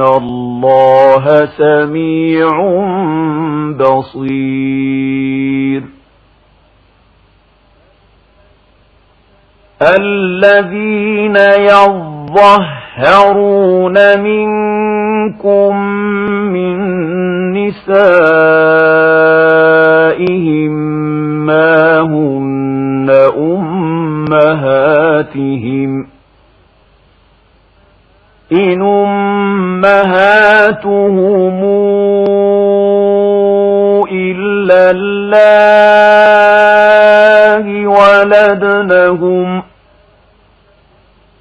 الله سميع بصير الذين يظهرون منكم من نسائهم ما هن أمهاتهم إن أمهاتهم إلا الله ولدنهم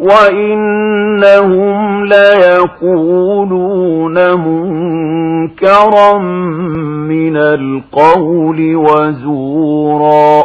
وإنهم ليقولون منكرا من القول وزورا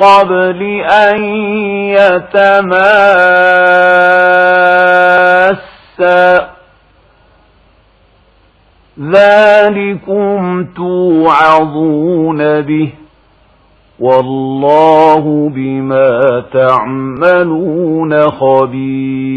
قبل أن يتماسا ذلكم توعظون به. والله بما تعملون خبير.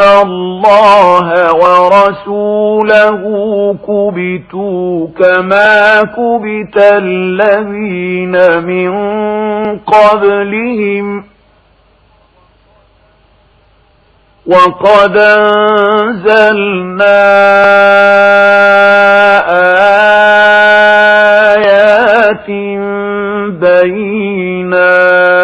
يُطِيعُونَ اللَّهَ وَرَسُولَهُ كُبِتُوا كَمَا كُبِتَ الَّذِينَ مِن قَبْلِهِمْ وَقَدْ أَنزَلْنَا آيَاتٍ بَيِّنَاتٍ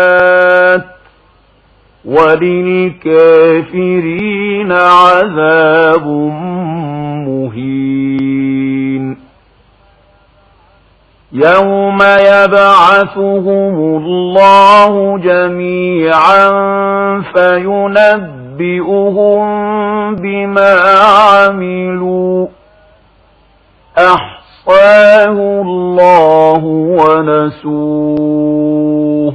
وللكافرين عذاب مهين. يوم يبعثهم الله جميعا فينبئهم بما عملوا. أحصاه الله ونسوه.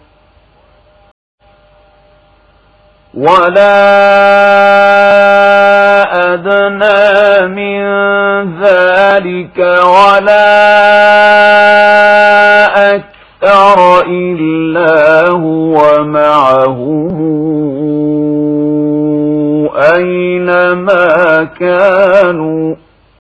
ولا أدنى من ذلك ولا أكثر إلا هو معهم أينما كان